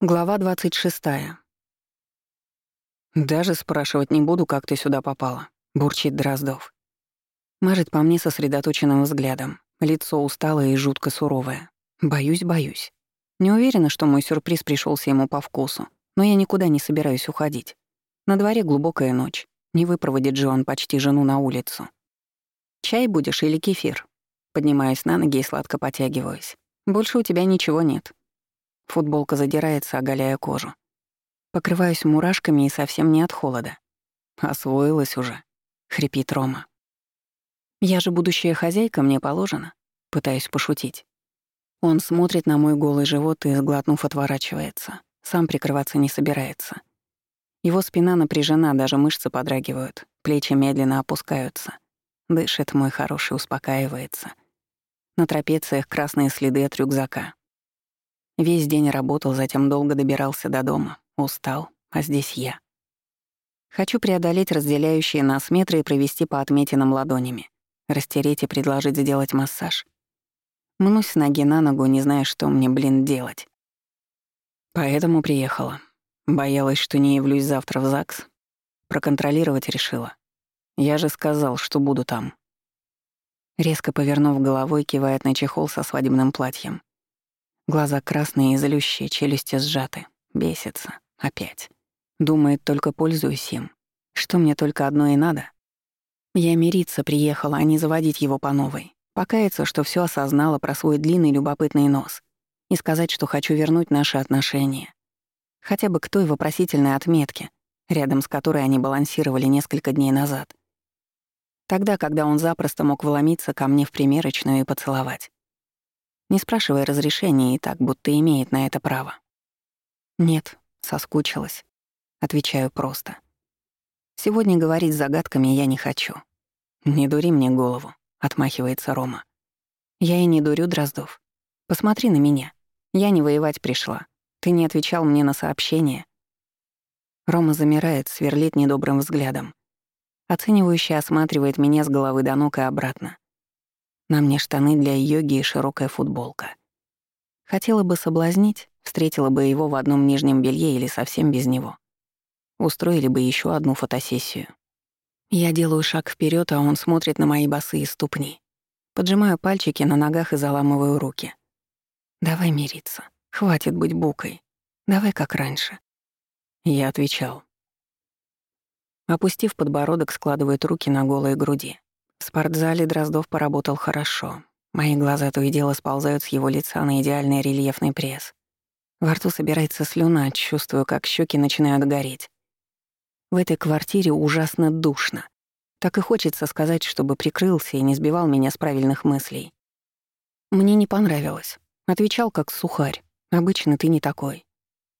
Глава 26. «Даже спрашивать не буду, как ты сюда попала», — бурчит Дроздов. Мажет по мне сосредоточенным взглядом. Лицо усталое и жутко суровое. Боюсь, боюсь. Не уверена, что мой сюрприз пришелся ему по вкусу, но я никуда не собираюсь уходить. На дворе глубокая ночь. Не выпроводит же он почти жену на улицу. «Чай будешь или кефир?» Поднимаюсь на ноги и сладко потягиваюсь. «Больше у тебя ничего нет». Футболка задирается, оголяя кожу. Покрываюсь мурашками и совсем не от холода. «Освоилась уже», — хрипит Рома. «Я же будущая хозяйка, мне положено», — пытаюсь пошутить. Он смотрит на мой голый живот и, сглотнув, отворачивается. Сам прикрываться не собирается. Его спина напряжена, даже мышцы подрагивают, плечи медленно опускаются. Дышит мой хороший, успокаивается. На трапециях красные следы от рюкзака. Весь день работал, затем долго добирался до дома. Устал, а здесь я. Хочу преодолеть разделяющие нас метры и провести по отметинам ладонями. Растереть и предложить сделать массаж. Мнусь ноги на ногу, не зная, что мне, блин, делать. Поэтому приехала. Боялась, что не явлюсь завтра в ЗАГС. Проконтролировать решила. Я же сказал, что буду там. Резко повернув головой, кивает на чехол со свадебным платьем. Глаза красные и злющие, челюсти сжаты. Бесится. Опять. Думает, только пользуюсь им. Что мне только одно и надо. Я мириться приехала, а не заводить его по новой. Покаяться, что все осознала про свой длинный любопытный нос. И сказать, что хочу вернуть наши отношения. Хотя бы к той вопросительной отметке, рядом с которой они балансировали несколько дней назад. Тогда, когда он запросто мог вломиться ко мне в примерочную и поцеловать не спрашивая разрешения и так, будто имеет на это право. «Нет», — соскучилась. Отвечаю просто. «Сегодня говорить загадками я не хочу». «Не дури мне голову», — отмахивается Рома. «Я и не дурю, Дроздов. Посмотри на меня. Я не воевать пришла. Ты не отвечал мне на сообщение». Рома замирает, сверлит недобрым взглядом. Оценивающе осматривает меня с головы до ног и обратно. На мне штаны для йоги и широкая футболка. Хотела бы соблазнить, встретила бы его в одном нижнем белье или совсем без него. Устроили бы еще одну фотосессию. Я делаю шаг вперед, а он смотрит на мои босые ступни. Поджимаю пальчики на ногах и заламываю руки. «Давай мириться. Хватит быть букой. Давай как раньше». Я отвечал. Опустив подбородок, складывает руки на голые груди. В спортзале Дроздов поработал хорошо. Мои глаза то и дело сползают с его лица на идеальный рельефный пресс. Во рту собирается слюна, чувствую, как щеки начинают гореть. В этой квартире ужасно душно. Так и хочется сказать, чтобы прикрылся и не сбивал меня с правильных мыслей. Мне не понравилось. Отвечал как сухарь. Обычно ты не такой.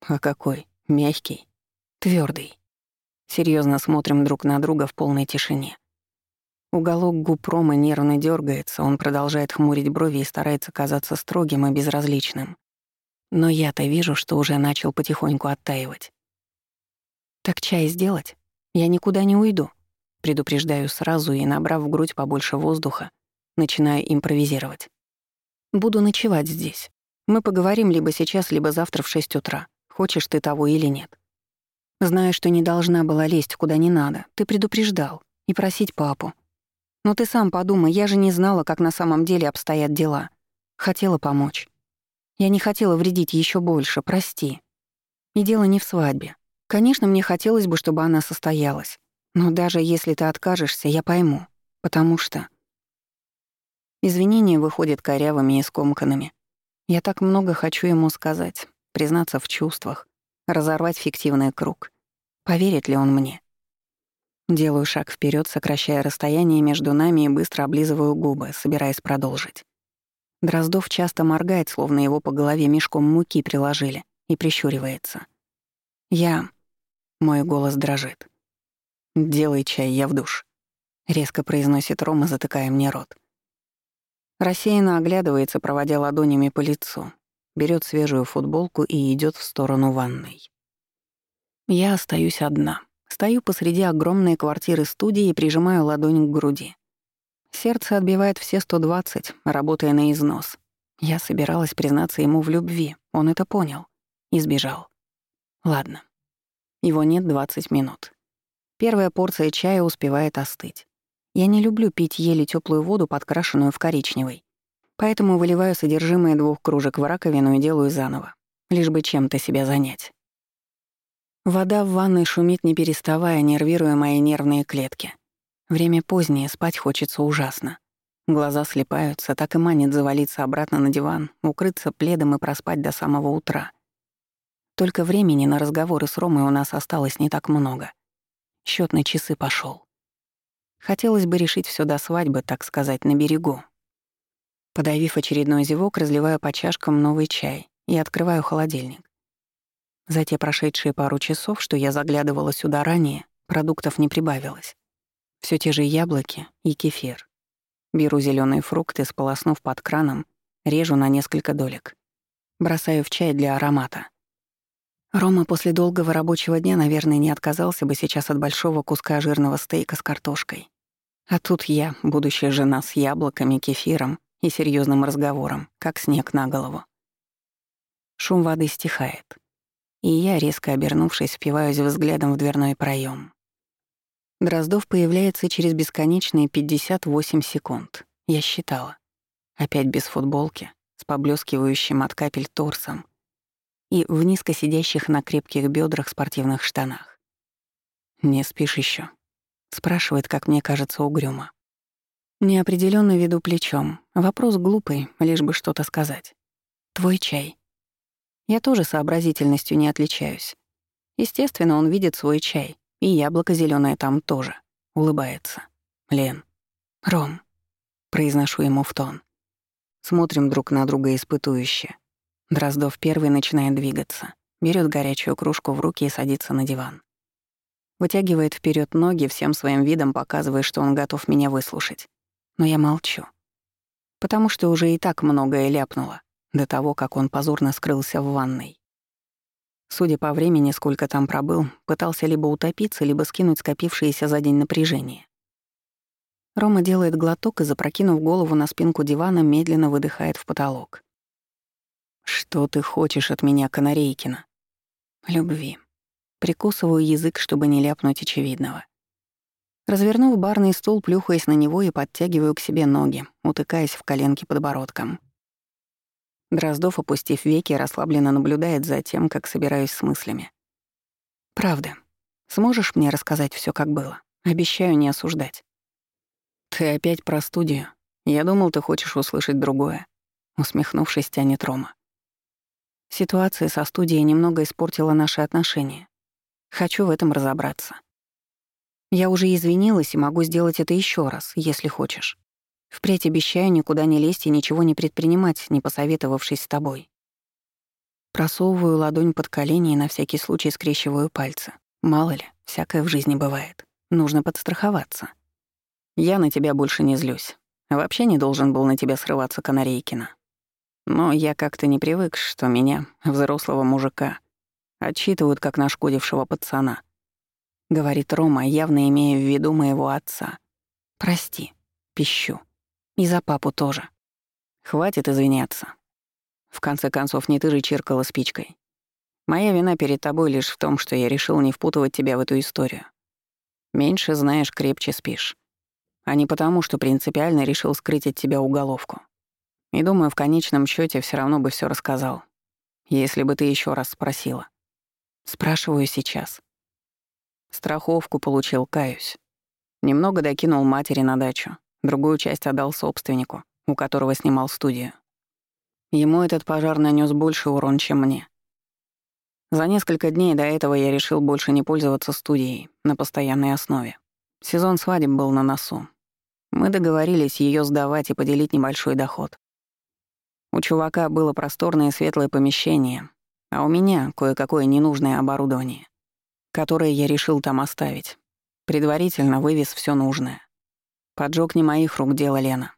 А какой? Мягкий. твердый. Серьезно смотрим друг на друга в полной тишине. Уголок губ Рома нервно дергается, он продолжает хмурить брови и старается казаться строгим и безразличным. Но я-то вижу, что уже начал потихоньку оттаивать. «Так чай сделать? Я никуда не уйду», — предупреждаю сразу и, набрав в грудь побольше воздуха, начинаю импровизировать. «Буду ночевать здесь. Мы поговорим либо сейчас, либо завтра в шесть утра. Хочешь ты того или нет. Знаю, что не должна была лезть куда не надо. Ты предупреждал. И просить папу. Но ты сам подумай, я же не знала, как на самом деле обстоят дела. Хотела помочь. Я не хотела вредить еще больше, прости. И дело не в свадьбе. Конечно, мне хотелось бы, чтобы она состоялась. Но даже если ты откажешься, я пойму. Потому что... Извинения выходят корявыми и скомканными. Я так много хочу ему сказать, признаться в чувствах, разорвать фиктивный круг. Поверит ли он мне? Делаю шаг вперед, сокращая расстояние между нами и быстро облизываю губы, собираясь продолжить. Дроздов часто моргает, словно его по голове мешком муки приложили, и прищуривается. «Я...» — мой голос дрожит. «Делай чай, я в душ», — резко произносит Рома, затыкая мне рот. Рассеянно оглядывается, проводя ладонями по лицу, берет свежую футболку и идет в сторону ванной. Я остаюсь одна. Стою посреди огромной квартиры-студии и прижимаю ладонь к груди. Сердце отбивает все 120, работая на износ. Я собиралась признаться ему в любви, он это понял. и сбежал. Ладно. Его нет 20 минут. Первая порция чая успевает остыть. Я не люблю пить еле теплую воду, подкрашенную в коричневый. Поэтому выливаю содержимое двух кружек в раковину и делаю заново, лишь бы чем-то себя занять. Вода в ванной шумит не переставая, нервируя мои нервные клетки. Время позднее, спать хочется ужасно. Глаза слепаются, так и манит завалиться обратно на диван, укрыться пледом и проспать до самого утра. Только времени на разговоры с Ромой у нас осталось не так много. Счёт на часы пошёл. Хотелось бы решить всё до свадьбы, так сказать, на берегу. Подавив очередной зевок, разливаю по чашкам новый чай и открываю холодильник. За те прошедшие пару часов, что я заглядывала сюда ранее, продуктов не прибавилось. Все те же яблоки и кефир. Беру зеленые фрукты, сполоснув под краном, режу на несколько долек. Бросаю в чай для аромата. Рома после долгого рабочего дня, наверное, не отказался бы сейчас от большого куска жирного стейка с картошкой. А тут я, будущая жена с яблоками, кефиром и серьезным разговором, как снег на голову. Шум воды стихает. И я, резко обернувшись, впиваюсь взглядом в дверной проем. Дроздов появляется через бесконечные 58 секунд. Я считала. Опять без футболки, с поблескивающим от капель торсом и в низко сидящих на крепких бедрах спортивных штанах. «Не спишь еще? спрашивает, как мне кажется, угрюмо. Неопределенно веду плечом. Вопрос глупый, лишь бы что-то сказать. «Твой чай». Я тоже сообразительностью не отличаюсь. Естественно, он видит свой чай, и яблоко зеленое там тоже. Улыбается. Лен. Ром. Произношу ему в тон. Смотрим друг на друга испытующе. Дроздов первый начинает двигаться. берет горячую кружку в руки и садится на диван. Вытягивает вперед ноги, всем своим видом показывая, что он готов меня выслушать. Но я молчу. Потому что уже и так многое ляпнула, до того, как он позорно скрылся в ванной. Судя по времени, сколько там пробыл, пытался либо утопиться, либо скинуть скопившееся за день напряжение. Рома делает глоток и, запрокинув голову на спинку дивана, медленно выдыхает в потолок. «Что ты хочешь от меня, Канарейкина?» «Любви». Прикусываю язык, чтобы не ляпнуть очевидного. Развернув барный стул, плюхаясь на него и подтягиваю к себе ноги, утыкаясь в коленки подбородком. Дроздов, опустив веки, расслабленно наблюдает за тем, как собираюсь с мыслями. «Правда. Сможешь мне рассказать все, как было? Обещаю не осуждать». «Ты опять про студию. Я думал, ты хочешь услышать другое», — усмехнувшись, тянет Рома. Ситуация со студией немного испортила наши отношения. Хочу в этом разобраться. Я уже извинилась и могу сделать это еще раз, если хочешь. Впредь обещаю никуда не лезть и ничего не предпринимать, не посоветовавшись с тобой. Просовываю ладонь под колени и на всякий случай скрещиваю пальцы. Мало ли, всякое в жизни бывает. Нужно подстраховаться. Я на тебя больше не злюсь. Вообще не должен был на тебя срываться Канарейкина. Но я как-то не привык, что меня, взрослого мужика, отчитывают как нашкодившего пацана. Говорит Рома, явно имея в виду моего отца. Прости, пищу. И за папу тоже. Хватит извиняться. В конце концов, не ты же чиркала спичкой. Моя вина перед тобой лишь в том, что я решил не впутывать тебя в эту историю. Меньше знаешь, крепче спишь. А не потому, что принципиально решил скрыть от тебя уголовку. И думаю, в конечном счете все равно бы все рассказал. Если бы ты еще раз спросила. Спрашиваю сейчас. Страховку получил, каюсь. Немного докинул матери на дачу. Другую часть отдал собственнику, у которого снимал студию. Ему этот пожар нанес больше урон, чем мне. За несколько дней до этого я решил больше не пользоваться студией на постоянной основе. Сезон свадеб был на носу. Мы договорились ее сдавать и поделить небольшой доход. У чувака было просторное и светлое помещение, а у меня кое-какое ненужное оборудование, которое я решил там оставить. Предварительно вывез все нужное. Поджог не моих рук дело Лена.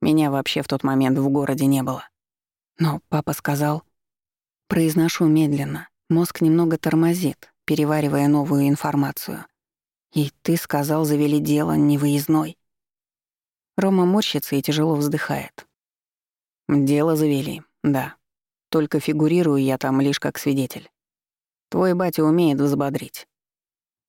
Меня вообще в тот момент в городе не было. Но папа сказал... Произношу медленно. Мозг немного тормозит, переваривая новую информацию. И ты сказал, завели дело невыездной. Рома морщится и тяжело вздыхает. Дело завели, да. Только фигурирую я там лишь как свидетель. Твой батя умеет взбодрить.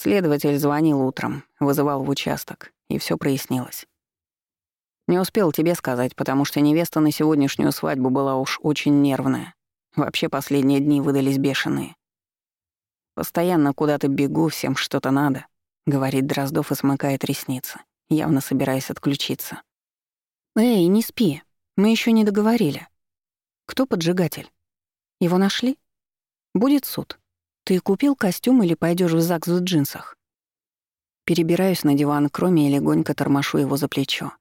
Следователь звонил утром, вызывал в участок, и все прояснилось. Не успел тебе сказать, потому что невеста на сегодняшнюю свадьбу была уж очень нервная. Вообще последние дни выдались бешеные. Постоянно куда-то бегу, всем что-то надо, говорит Дроздов и смыкает ресницы, явно собираясь отключиться. Эй, не спи, мы еще не договорили. Кто поджигатель? Его нашли? Будет суд. Ты купил костюм или пойдешь в ЗАГС в джинсах? Перебираюсь на диван кроме и легонько тормошу его за плечо.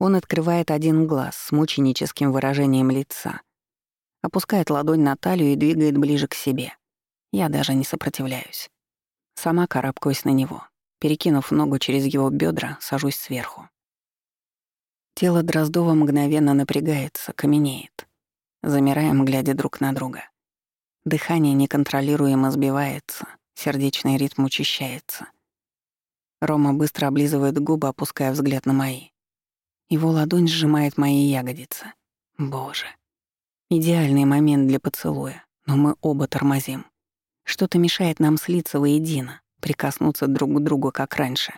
Он открывает один глаз с мученическим выражением лица. Опускает ладонь на талию и двигает ближе к себе. Я даже не сопротивляюсь. Сама карабкаюсь на него. Перекинув ногу через его бедра, сажусь сверху. Тело Дроздова мгновенно напрягается, каменеет. Замираем, глядя друг на друга. Дыхание неконтролируемо сбивается, сердечный ритм учащается. Рома быстро облизывает губы, опуская взгляд на мои. Его ладонь сжимает мои ягодицы. Боже. Идеальный момент для поцелуя, но мы оба тормозим. Что-то мешает нам слиться воедино, прикоснуться друг к другу, как раньше.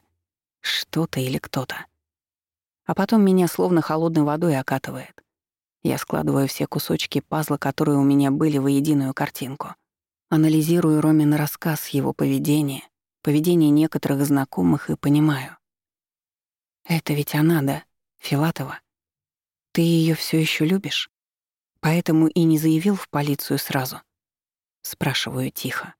Что-то или кто-то. А потом меня словно холодной водой окатывает. Я складываю все кусочки пазла, которые у меня были, в единую картинку. Анализирую Ромин рассказ, его поведение, поведение некоторых знакомых и понимаю. Это ведь она, да? Филатова, ты ее все еще любишь? Поэтому и не заявил в полицию сразу? Спрашиваю тихо.